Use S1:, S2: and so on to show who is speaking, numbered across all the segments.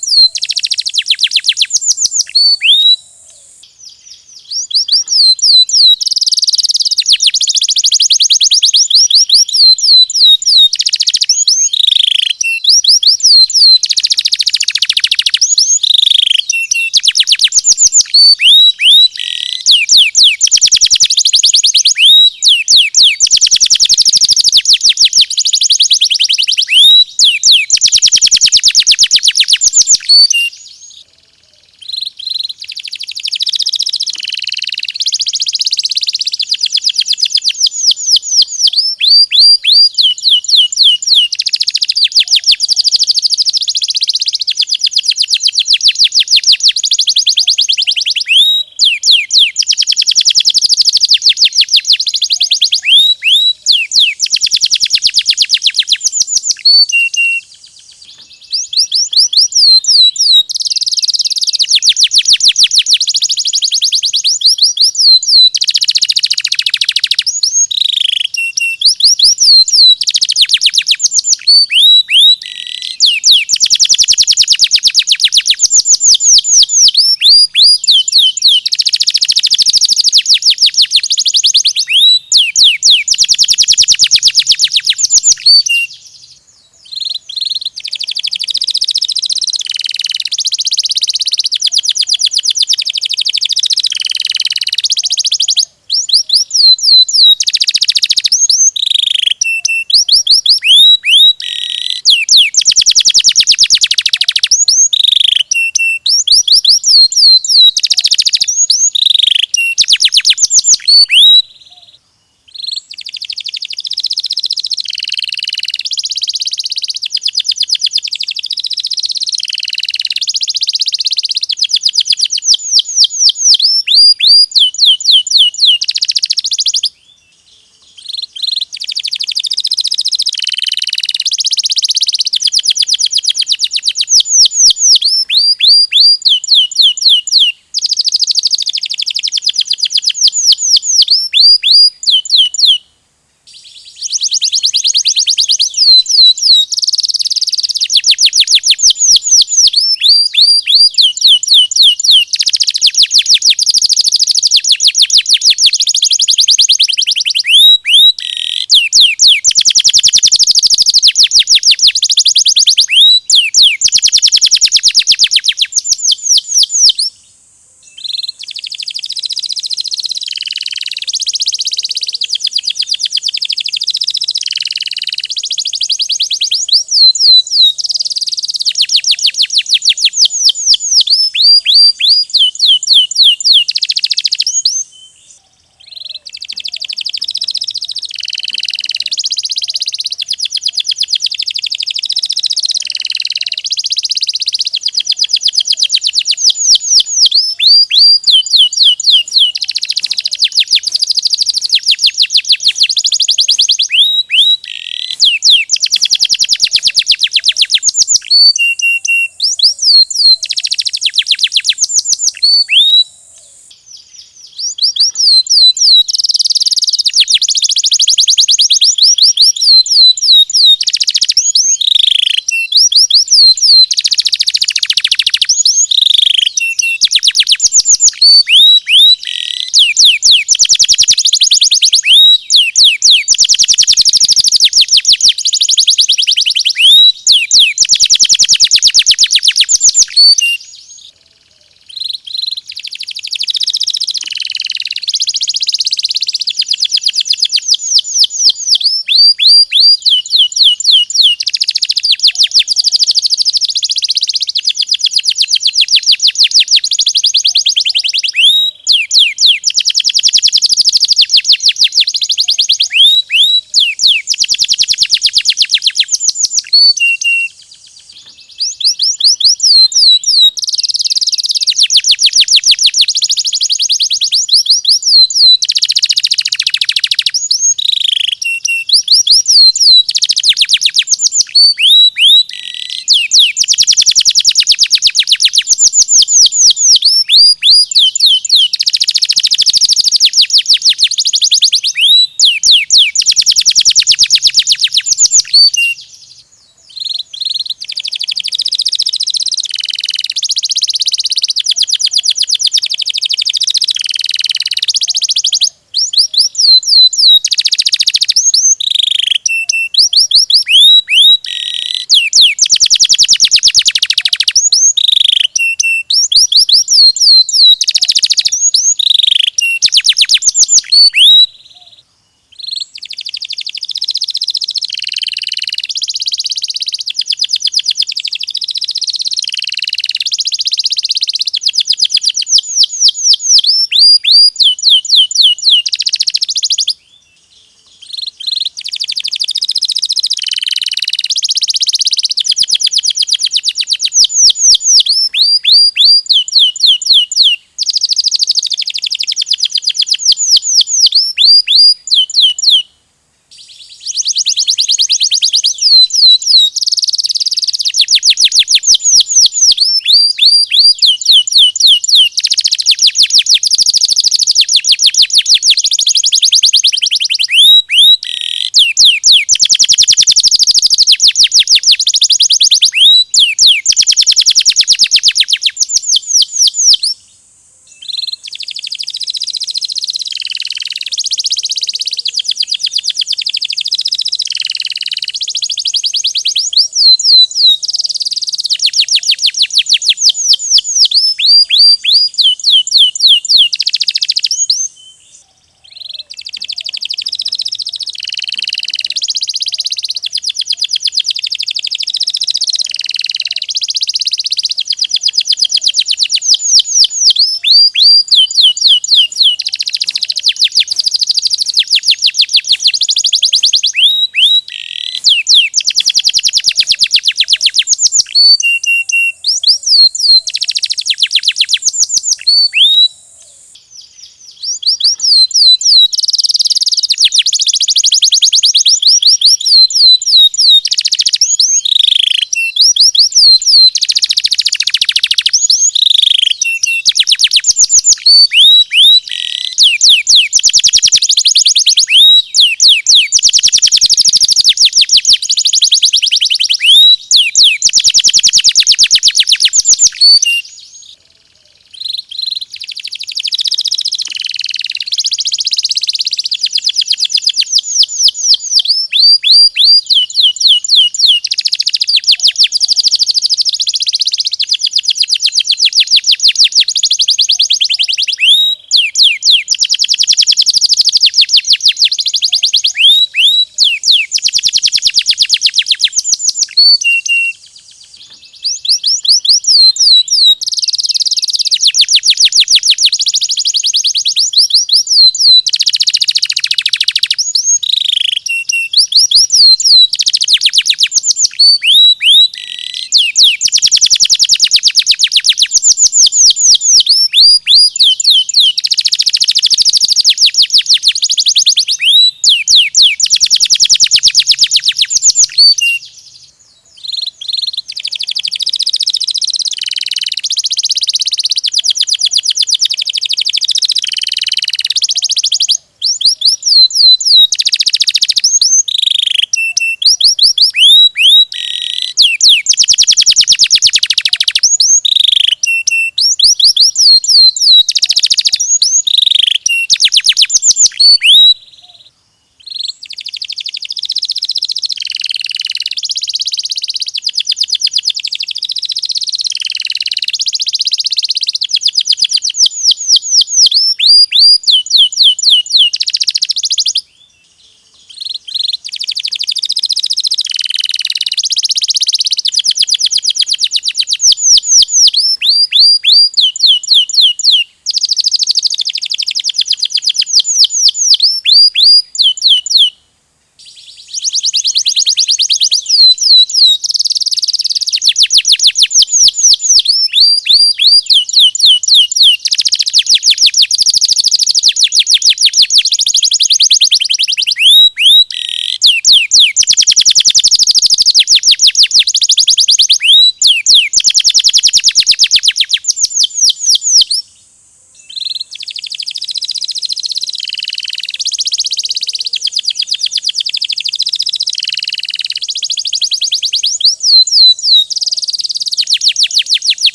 S1: Thank you.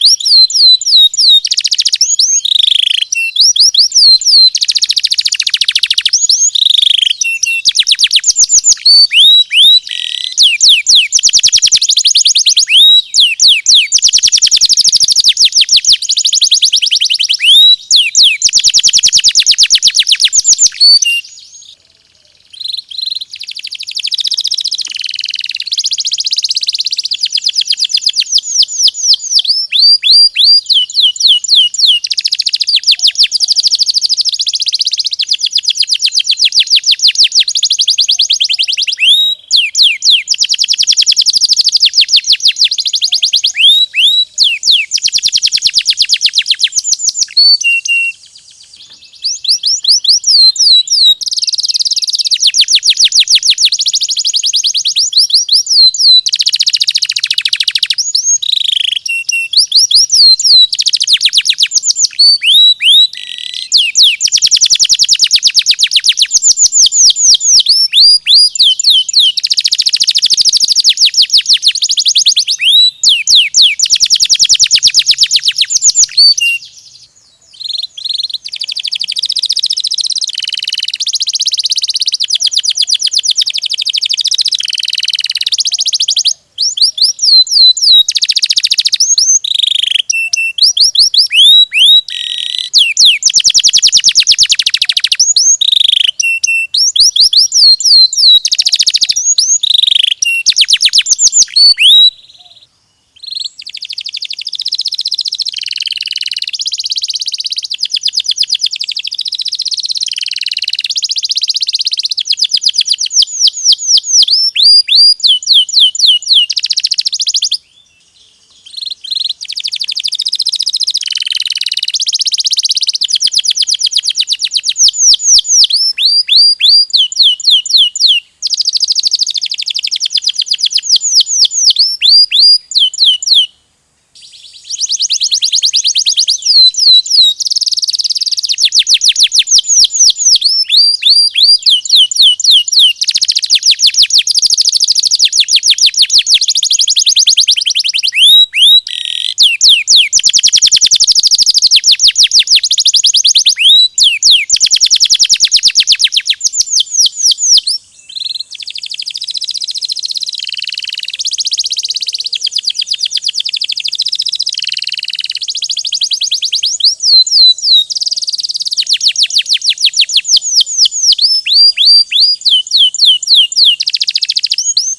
S1: フフフ。フフフ。